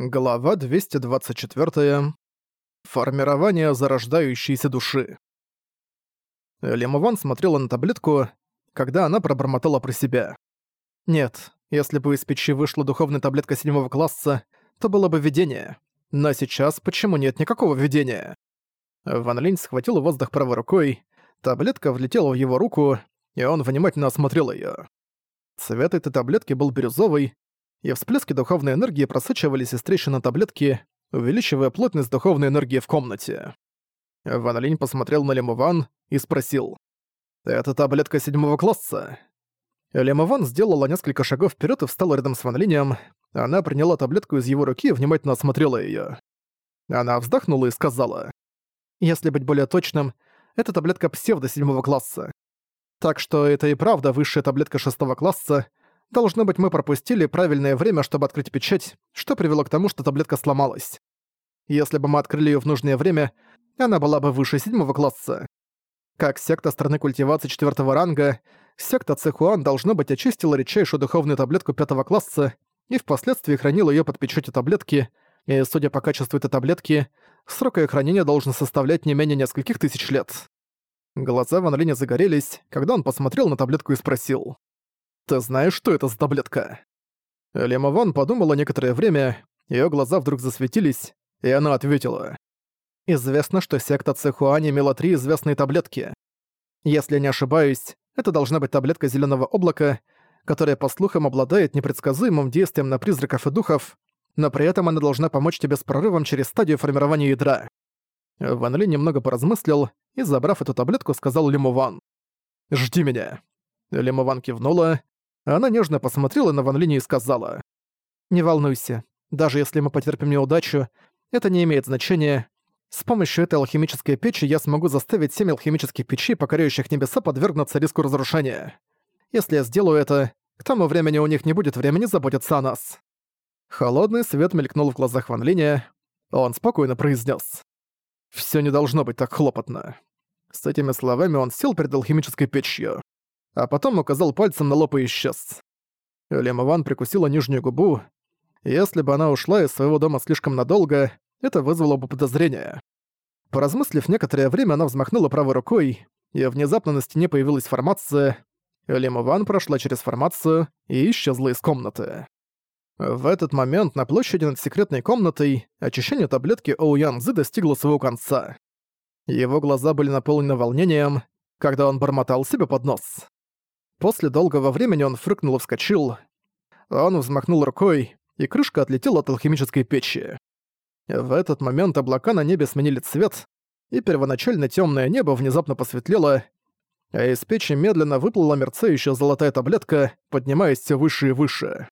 Глава 224. Формирование зарождающейся души. Лемован смотрела на таблетку, когда она пробормотала про себя. Нет, если бы из печи вышла духовная таблетка седьмого класса, то было бы видение. Но сейчас почему нет никакого видения? Ван Линь схватил воздух правой рукой, таблетка влетела в его руку, и он внимательно осмотрел её. Цвет этой таблетки был бирюзовый, и всплески духовной энергии просачивались из трещины таблетки, увеличивая плотность духовной энергии в комнате. Ван Линь посмотрел на Лемуван и спросил. «Это таблетка седьмого класса?» Лемуван сделала несколько шагов вперед и встала рядом с Ван Линем. Она приняла таблетку из его руки и внимательно осмотрела ее. Она вздохнула и сказала. «Если быть более точным, это таблетка псевдо седьмого класса. Так что это и правда высшая таблетка шестого класса, Должно быть, мы пропустили правильное время, чтобы открыть печать, что привело к тому, что таблетка сломалась. Если бы мы открыли её в нужное время, она была бы выше седьмого класса. Как секта страны культивации четвёртого ранга, секта Цехуан должно быть очистила редчайшую духовную таблетку пятого класса и впоследствии хранила её под печатью таблетки, и, судя по качеству этой таблетки, срок её хранения должен составлять не менее нескольких тысяч лет. Глаза Ван Линя загорелись, когда он посмотрел на таблетку и спросил. «Ты знаешь, что это за таблетка?» Лема Ван подумала некоторое время, её глаза вдруг засветились, и она ответила. «Известно, что секта Цехуани имела три известные таблетки. Если не ошибаюсь, это должна быть таблетка зелёного облака, которая, по слухам, обладает непредсказуемым действием на призраков и духов, но при этом она должна помочь тебе с прорывом через стадию формирования ядра». Ван Ли немного поразмыслил и, забрав эту таблетку, сказал Лиму Ван. «Жди меня». Лиму Ван кивнула, она нежно посмотрела на Ван Линь и сказала. «Не волнуйся. Даже если мы потерпим неудачу, это не имеет значения. С помощью этой алхимической печи я смогу заставить семь алхимических печей, покоряющих небеса, подвергнуться риску разрушения. Если я сделаю это, к тому времени у них не будет времени заботиться о нас». Холодный свет мелькнул в глазах Ван Линя. Он спокойно произнес: «Всё не должно быть так хлопотно». С этими словами он сел перед алхимической печью а потом указал пальцем на лоб и исчез. Лемован прикусила нижнюю губу. Если бы она ушла из своего дома слишком надолго, это вызвало бы подозрение. Поразмыслив некоторое время, она взмахнула правой рукой, и внезапно на стене появилась формация. Лемован прошла через формацию и исчезла из комнаты. В этот момент на площади над секретной комнатой очищение таблетки Оу Ян Цзы достигло своего конца. Его глаза были наполнены волнением, когда он бормотал себе под нос. После долгого времени он фрыкнул и вскочил. Он взмахнул рукой, и крышка отлетела от алхимической печи. В этот момент облака на небе сменили цвет, и первоначально темное небо внезапно посветлело, а из печи медленно выплыла мерцающая золотая таблетка, поднимаясь все выше и выше.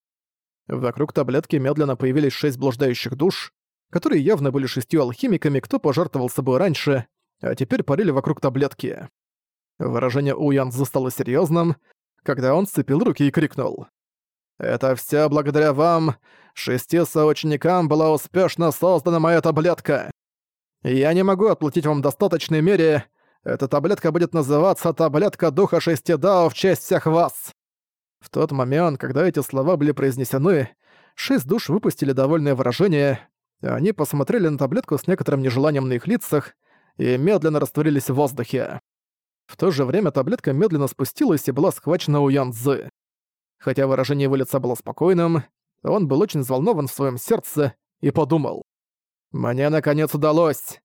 Вокруг таблетки медленно появились шесть блуждающих душ, которые явно были шестью алхимиками, кто пожертвовал собой раньше, а теперь парили вокруг таблетки. Выражение У Янзу стало серьезным, когда он сцепил руки и крикнул. «Это все благодаря вам, шести соученикам была успешно создана моя таблетка. Я не могу отплатить вам в достаточной мере. Эта таблетка будет называться «Таблетка Духа Шести Дао» в честь всех вас». В тот момент, когда эти слова были произнесены, шесть душ выпустили довольное выражение, они посмотрели на таблетку с некоторым нежеланием на их лицах и медленно растворились в воздухе. В то же время таблетка медленно спустилась и была схвачена у Ян Цзы. Хотя выражение его лица было спокойным, он был очень взволнован в своем сердце и подумал. «Мне наконец удалось!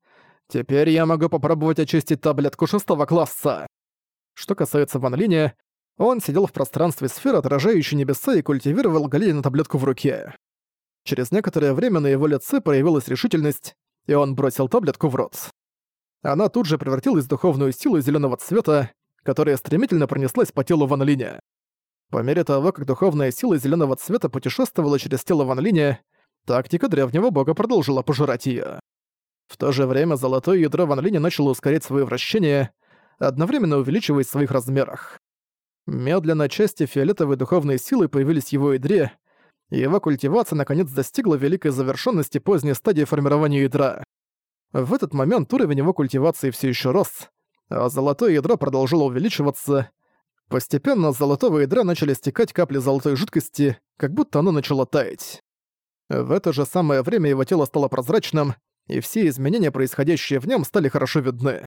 Теперь я могу попробовать очистить таблетку шестого класса!» Что касается Ван Линя, он сидел в пространстве сферы, отражающей небеса, и культивировал на таблетку в руке. Через некоторое время на его лице проявилась решительность, и он бросил таблетку в рот. Она тут же превратилась в духовную силу зеленого цвета, которая стремительно пронеслась по телу Ван Линя. По мере того, как духовная сила зеленого цвета путешествовала через тело Ван Линя, тактика древнего бога продолжила пожирать ее. В то же время золотое ядро Ван Линя начало ускорять свое вращение, одновременно увеличиваясь в своих размерах. Медленно части фиолетовой духовной силы появились в его ядре, и его культивация наконец достигла великой завершенности поздней стадии формирования ядра. В этот момент уровень его культивации все еще рос, а золотое ядро продолжило увеличиваться. Постепенно с золотого ядра начали стекать капли золотой жидкости, как будто оно начало таять. В это же самое время его тело стало прозрачным, и все изменения, происходящие в нем, стали хорошо видны.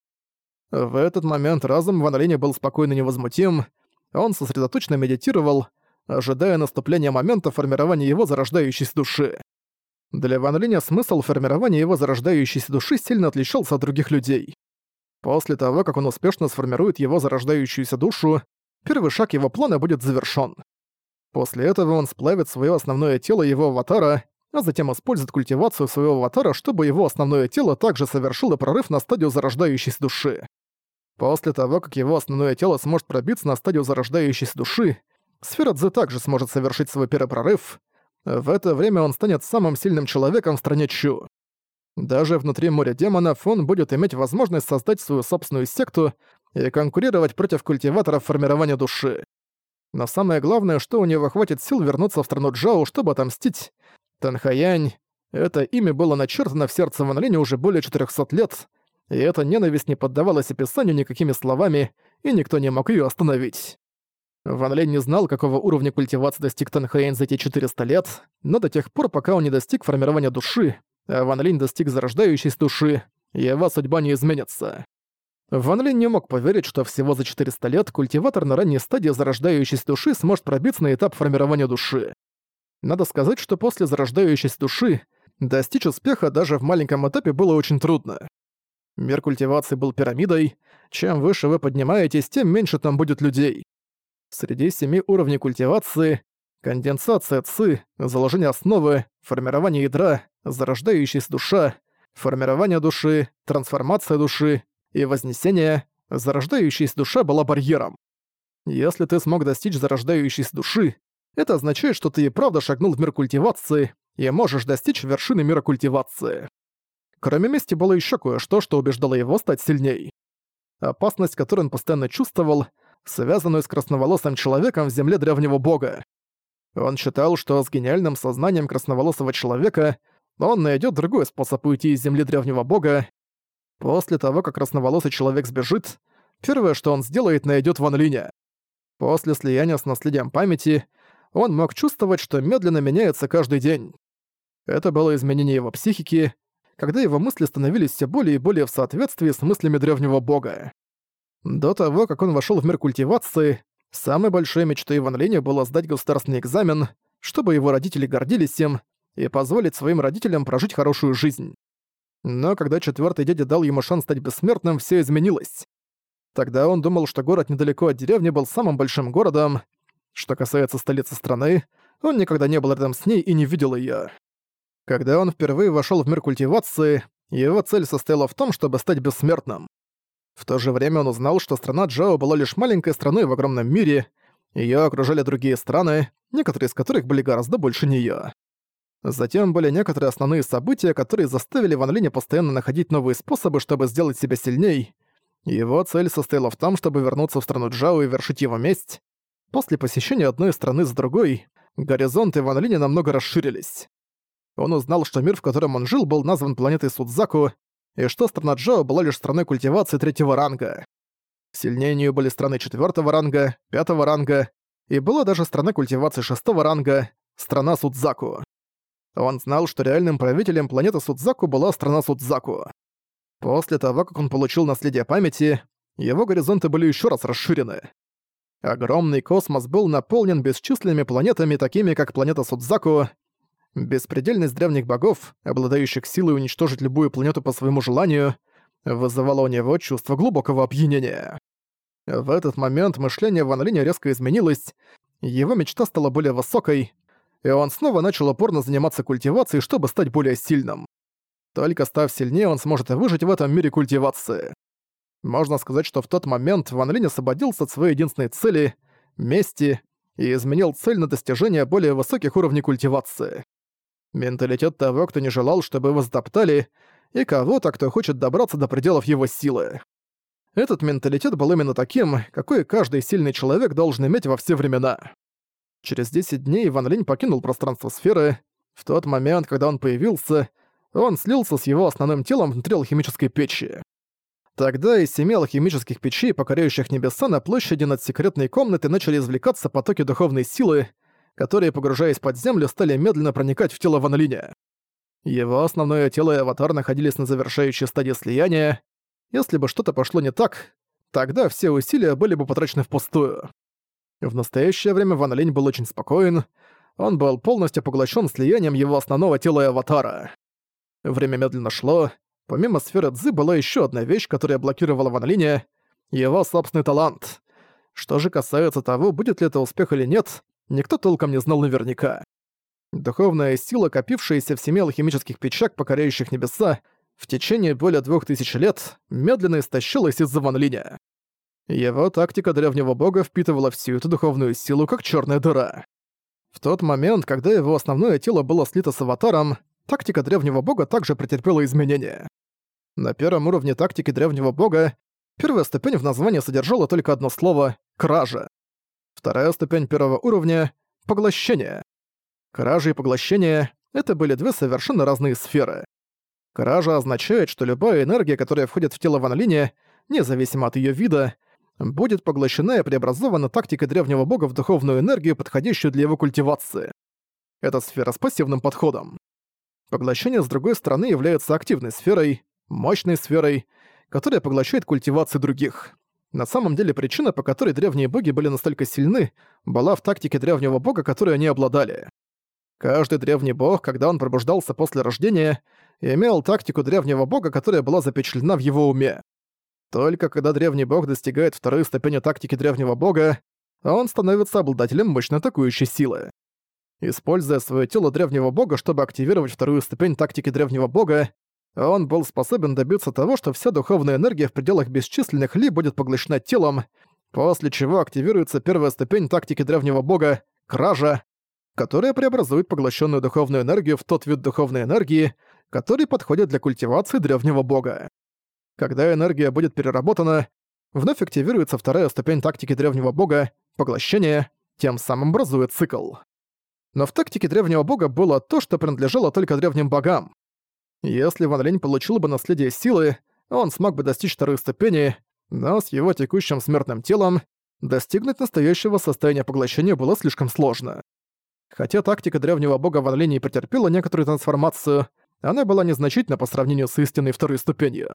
В этот момент разум Ван Линя был спокойно невозмутим, он сосредоточенно медитировал, ожидая наступления момента формирования его зарождающейся души. Для Ван Линя смысл формирования его зарождающейся души сильно отличался от других людей. После того, как он успешно сформирует его зарождающуюся душу, первый шаг его плана будет завершён. После этого он сплавит своё основное тело его аватара, а затем использует культивацию своего аватара, чтобы его основное тело также совершило прорыв на стадию зарождающейся души. После того, как его основное тело сможет пробиться на стадию зарождающейся души, сфера Цзы также сможет совершить свой первый прорыв. В это время он станет самым сильным человеком в стране Чу. Даже внутри моря демонов он будет иметь возможность создать свою собственную секту и конкурировать против культиваторов формирования души. Но самое главное, что у него хватит сил вернуться в страну Джао, чтобы отомстить. Танхаянь. Это имя было начертано в сердце Ван Линя уже более 400 лет, и эта ненависть не поддавалась описанию никакими словами, и никто не мог её остановить. Ван Лень не знал, какого уровня культивации достиг Танхаэнь за эти 400 лет, но до тех пор, пока он не достиг формирования души, а Ван Линь достиг зарождающейся души, его судьба не изменится. Ван Линь не мог поверить, что всего за 400 лет культиватор на ранней стадии зарождающейся души сможет пробиться на этап формирования души. Надо сказать, что после зарождающейся души достичь успеха даже в маленьком этапе было очень трудно. Мир культивации был пирамидой. Чем выше вы поднимаетесь, тем меньше там будет людей. Среди семи уровней культивации — конденсация ЦИ, заложение основы, формирование ядра, зарождающаяся душа, формирование души, трансформация души и вознесение, зарождающаяся душа была барьером. Если ты смог достичь зарождающейся души, это означает, что ты и правда шагнул в мир культивации и можешь достичь вершины мира культивации. Кроме мести было еще кое-что, что убеждало его стать сильней. Опасность, которую он постоянно чувствовал, связанную с красноволосым человеком в земле древнего бога. Он считал, что с гениальным сознанием красноволосого человека он найдет другой способ уйти из земли древнего бога. После того, как красноволосый человек сбежит, первое, что он сделает, найдет Ван Линя. После слияния с наследием памяти он мог чувствовать, что медленно меняется каждый день. Это было изменение его психики, когда его мысли становились все более и более в соответствии с мыслями древнего бога. До того, как он вошел в мир культивации, самой большой мечтой Иван Линя было сдать государственный экзамен, чтобы его родители гордились им и позволить своим родителям прожить хорошую жизнь. Но когда четвертый дядя дал ему шанс стать бессмертным, все изменилось. Тогда он думал, что город недалеко от деревни был самым большим городом. Что касается столицы страны, он никогда не был рядом с ней и не видел ее. Когда он впервые вошел в мир культивации, его цель состояла в том, чтобы стать бессмертным. В то же время он узнал, что страна Джао была лишь маленькой страной в огромном мире, ее окружали другие страны, некоторые из которых были гораздо больше нее. Затем были некоторые основные события, которые заставили Ван Линя постоянно находить новые способы, чтобы сделать себя сильней. Его цель состояла в том, чтобы вернуться в страну Джао и вершить его месть. После посещения одной страны с другой, горизонты Ван Линя намного расширились. Он узнал, что мир, в котором он жил, был назван планетой Судзаку, и что страна Джао была лишь страной культивации третьего ранга. Сильнее нее были страны четвертого ранга, пятого ранга, и была даже страна культивации шестого ранга, страна Судзаку. Он знал, что реальным правителем планеты Судзаку была страна Судзаку. После того, как он получил наследие памяти, его горизонты были еще раз расширены. Огромный космос был наполнен бесчисленными планетами, такими как планета Судзаку, Беспредельность древних богов, обладающих силой уничтожить любую планету по своему желанию, вызывала у него чувство глубокого опьянения. В этот момент мышление Ван Линя резко изменилось, его мечта стала более высокой, и он снова начал упорно заниматься культивацией, чтобы стать более сильным. Только став сильнее, он сможет выжить в этом мире культивации. Можно сказать, что в тот момент Ван Линь освободился от своей единственной цели — мести, и изменил цель на достижение более высоких уровней культивации. Менталитет того, кто не желал, чтобы его затоптали, и кого-то, кто хочет добраться до пределов его силы. Этот менталитет был именно таким, какой каждый сильный человек должен иметь во все времена. Через 10 дней Ван Линь покинул пространство сферы. В тот момент, когда он появился, он слился с его основным телом внутри алхимической печи. Тогда из семи алхимических печей, покоряющих небеса, на площади над секретной комнатой начали извлекаться потоки духовной силы, которые, погружаясь под землю, стали медленно проникать в тело Ван Линя. Его основное тело и аватар находились на завершающей стадии слияния. Если бы что-то пошло не так, тогда все усилия были бы потрачены впустую. В настоящее время Ван Линь был очень спокоен, он был полностью поглощен слиянием его основного тела и аватара. Время медленно шло. Помимо сферы Цзы была еще одна вещь, которая блокировала Ван Линя — его собственный талант. Что же касается того, будет ли это успех или нет, никто толком не знал наверняка. Духовная сила, копившаяся в семи алхимических печах, покоряющих небеса, в течение более двух тысяч лет медленно истощилась из-за Ван Линя. Его тактика древнего бога впитывала всю эту духовную силу, как черная дыра. В тот момент, когда его основное тело было слито с аватаром, тактика древнего бога также претерпела изменения. На первом уровне тактики древнего бога первая ступень в названии содержала только одно слово «кража». Вторая ступень первого уровня — «поглощение». Кража и поглощение — это были две совершенно разные сферы. Кража означает, что любая энергия, которая входит в тело Ван Линя, независимо от ее вида, будет поглощена и преобразована тактикой древнего бога в духовную энергию, подходящую для его культивации. Это сфера с пассивным подходом. Поглощение, с другой стороны, является активной сферой, мощной сферой, которая поглощает культивацию других. На самом деле причина, по которой древние боги были настолько сильны, была в тактике древнего бога, которой они обладали. Каждый древний бог, когда он пробуждался после рождения, имел тактику древнего бога, которая была запечатлена в его уме. Только когда древний бог достигает второй ступени тактики древнего бога, он становится обладателем мощной атакующей силы. Используя свое тело древнего бога, чтобы активировать вторую ступень тактики древнего бога, он был способен добиться того, что вся духовная энергия в пределах бесчисленных ли будет поглощена телом, после чего активируется первая ступень тактики древнего бога — кража, которая преобразует поглощенную духовную энергию в тот вид духовной энергии, который подходит для культивации древнего бога. Когда энергия будет переработана, вновь активируется вторая ступень тактики древнего бога — поглощение, тем самым образует цикл. Но в тактике древнего бога было то, что принадлежало только древним богам. Если Ван Линь получил бы наследие силы, он смог бы достичь второй ступени, но с его текущим смертным телом достигнуть настоящего состояния поглощения было слишком сложно. Хотя тактика древнего бога Ван Линь претерпела некоторую трансформацию, она была незначительна по сравнению с истинной второй ступенью.